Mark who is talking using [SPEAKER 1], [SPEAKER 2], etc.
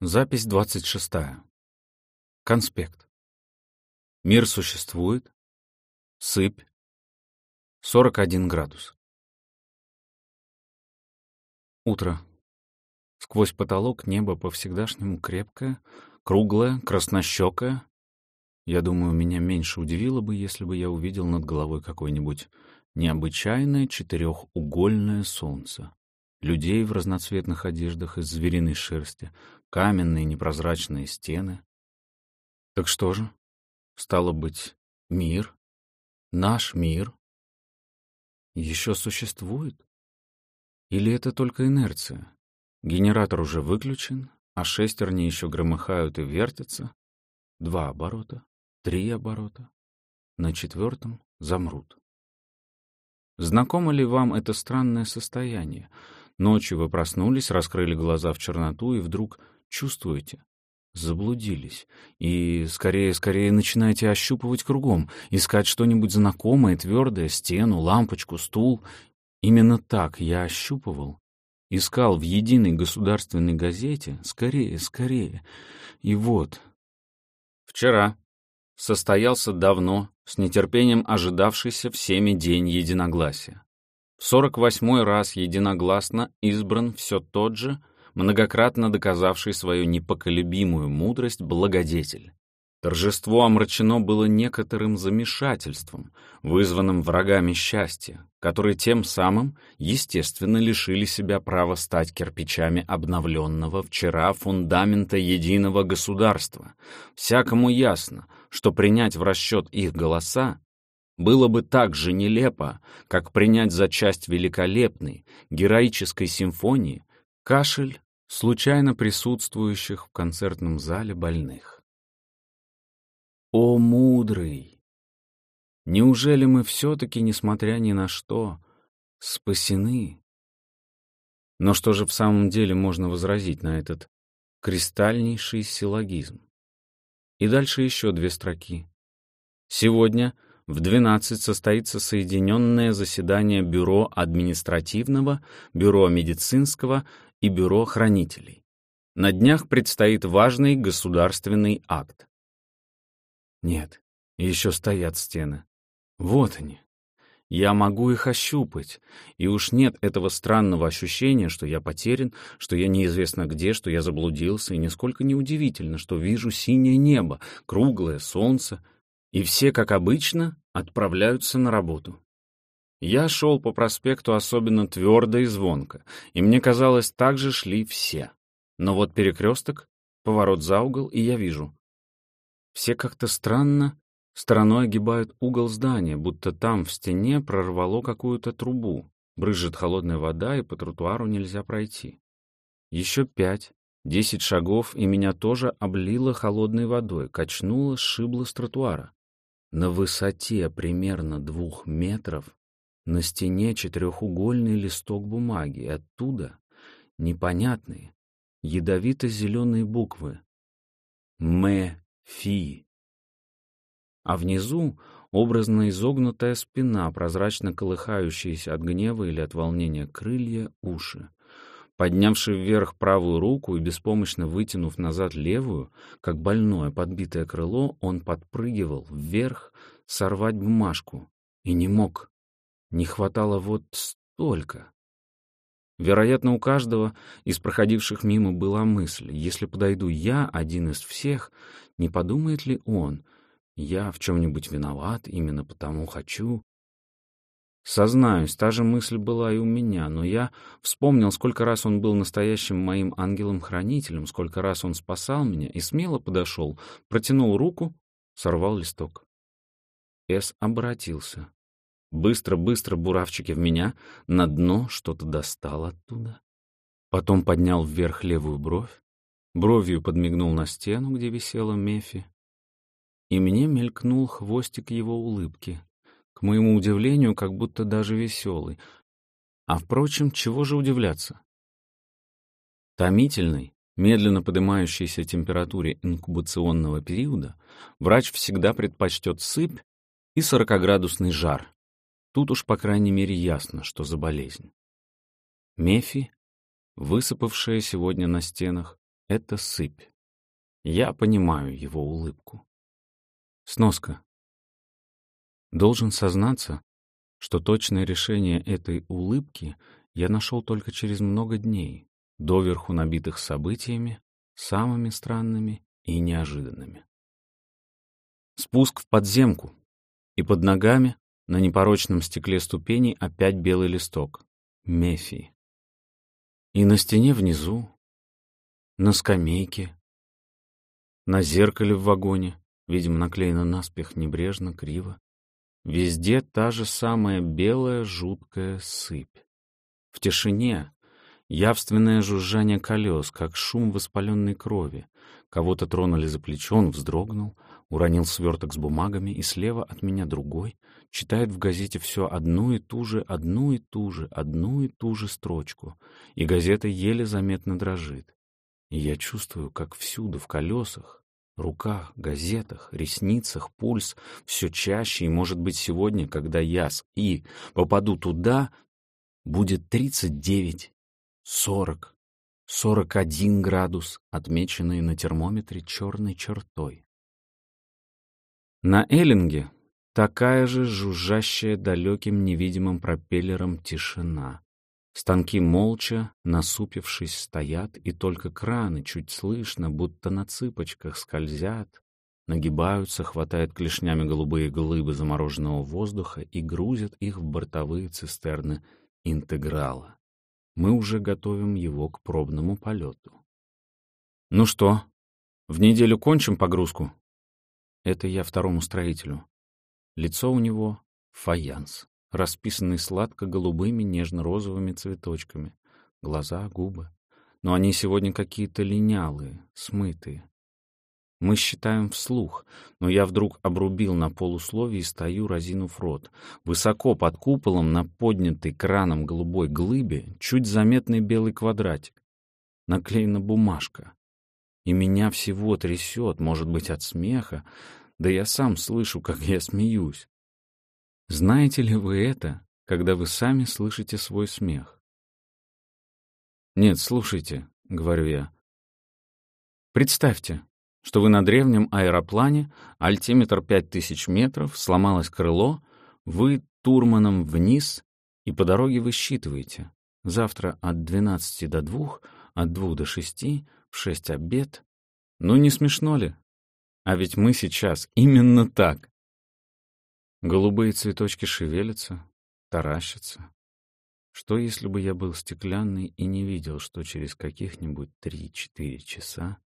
[SPEAKER 1] Запись 26. Конспект. Мир существует. Сыпь. 41 градус. Утро. Сквозь потолок небо по-всегдашнему крепкое, круглое, краснощекое. Я думаю, меня меньше удивило бы, если бы я увидел над головой какое-нибудь необычайное четырехугольное солнце людей в разноцветных одеждах из звериной шерсти, каменные непрозрачные стены. Так что же? Стало быть, мир? Наш мир? Еще существует? Или это только инерция? Генератор уже выключен, а шестерни еще громыхают и вертятся. Два оборота, три оборота. На четвертом замрут. Знакомо ли вам это странное состояние? Ночью вы проснулись, раскрыли глаза в черноту и вдруг чувствуете, заблудились. И скорее, скорее начинаете ощупывать кругом, искать что-нибудь знакомое, твердое, стену, лампочку, стул. Именно так я ощупывал. Искал в единой государственной газете «Скорее, скорее». И вот. Вчера состоялся давно, с нетерпением ожидавшийся всеми день единогласия. В 48 раз единогласно избран все тот же, многократно доказавший свою непоколебимую мудрость благодетель. Торжество омрачено было некоторым замешательством, вызванным врагами счастья, которые тем самым, естественно, лишили себя права стать кирпичами обновленного вчера фундамента единого государства. Всякому ясно, что принять в расчет их голоса было бы так же нелепо, как принять за часть великолепной, героической симфонии кашель случайно присутствующих в концертном зале больных. О, мудрый! Неужели мы все-таки, несмотря ни на что, спасены? Но что же в самом деле можно возразить на этот кристальнейший силлогизм? И дальше еще две строки. Сегодня — в 12 состоится соединенное заседание Бюро административного, Бюро медицинского и Бюро хранителей. На днях предстоит важный государственный акт. Нет, еще стоят стены. Вот они. Я могу их ощупать, и уж нет этого странного ощущения, что я потерян, что я неизвестно где, что я заблудился, и нисколько не удивительно, что вижу синее небо, круглое солнце — и все, как обычно, отправляются на работу. Я шел по проспекту особенно твердо и звонко, и мне казалось, так же шли все. Но вот перекресток, поворот за угол, и я вижу. Все как-то странно стороной огибают угол здания, будто там в стене прорвало какую-то трубу, брызжет холодная вода, и по тротуару нельзя пройти. Еще пять, десять шагов, и меня тоже облило холодной водой, качнуло, сшибло с тротуара. На высоте примерно двух метров на стене четырехугольный листок бумаги, оттуда непонятные, ядовито-зеленые буквы «Мэ-фи». А внизу образно изогнутая спина, прозрачно колыхающиеся от гнева или от волнения крылья, уши. Поднявший вверх правую руку и беспомощно вытянув назад левую, как больное подбитое крыло, он подпрыгивал вверх сорвать бумажку. И не мог. Не хватало вот столько. Вероятно, у каждого из проходивших мимо была мысль, если подойду я, один из всех, не подумает ли он, я в чем-нибудь виноват, именно потому хочу, Сознаюсь, та же мысль была и у меня, но я вспомнил, сколько раз он был настоящим моим ангелом-хранителем, сколько раз он спасал меня, и смело подошел, протянул руку, сорвал листок. Эс обратился. Быстро-быстро буравчики в меня, на дно что-то достал оттуда. Потом поднял вверх левую бровь, бровью подмигнул на стену, где висела Мефи, и мне мелькнул хвостик его улыбки — к моему удивлению, как будто даже веселый. А, впрочем, чего же удивляться? Томительной, медленно поднимающейся температуре инкубационного периода врач всегда предпочтет сыпь и сорокоградусный жар. Тут уж, по крайней мере, ясно, что за болезнь. Мефи, высыпавшая сегодня на стенах, — это сыпь. Я понимаю его улыбку. Сноска. Должен сознаться, что точное решение этой улыбки я нашел только через много дней, доверху набитых событиями, самыми странными и неожиданными. Спуск в подземку, и под ногами на непорочном стекле ступеней опять белый листок — Мефи. И на стене внизу, на скамейке, на зеркале в вагоне, видимо, наклеено наспех небрежно, криво, везде та же самая белая жуткая сыпь. В тишине явственное жужжание колес, как шум воспаленной крови. Кого-то тронули за плечо, он вздрогнул, уронил сверток с бумагами, и слева от меня другой читает в газете все одну и ту же, одну и ту же, одну и ту же строчку, и газета еле заметно дрожит. И я чувствую, как всюду, в колесах, руках, газетах, ресницах, пульс все чаще, и, может быть, сегодня, когда я с И попаду туда, будет 39, 40, 41 градус, отмеченные на термометре черной чертой. На Эллинге такая же жужжащая далеким невидимым пропеллером тишина. Станки молча, насупившись, стоят, и только краны чуть слышно, будто на цыпочках скользят, нагибаются, хватают клешнями голубые глыбы замороженного воздуха и грузят их в бортовые цистерны интеграла. Мы уже готовим его к пробному полету. «Ну что, в неделю кончим погрузку?» Это я второму строителю. Лицо у него — фаянс, расписанный сладко-голубыми нежно-розовыми цветочками. Глаза, губы. Но они сегодня какие-то линялые, смытые. Мы считаем вслух, но я вдруг обрубил на полусловие и стою, разинув рот. Высоко под куполом на поднятой краном голубой глыбе чуть заметный белый квадратик. Наклеена бумажка. И меня всего трясет, может быть, от смеха, да я сам слышу, как я смеюсь. Знаете ли вы это, когда вы сами слышите свой смех? «Нет, слушайте», — говорю я. «Представьте, что вы на древнем аэроплане, альтиметр 5000 метров, сломалось крыло, вы турманом вниз, и по дороге высчитываете. Завтра от 12 до 2, от 2 до 6, в 6 обед. Ну, не смешно ли? А ведь мы сейчас именно так. Голубые цветочки шевелятся, таращатся. Что, если бы я был стеклянный и не видел, что через каких-нибудь три-четыре часа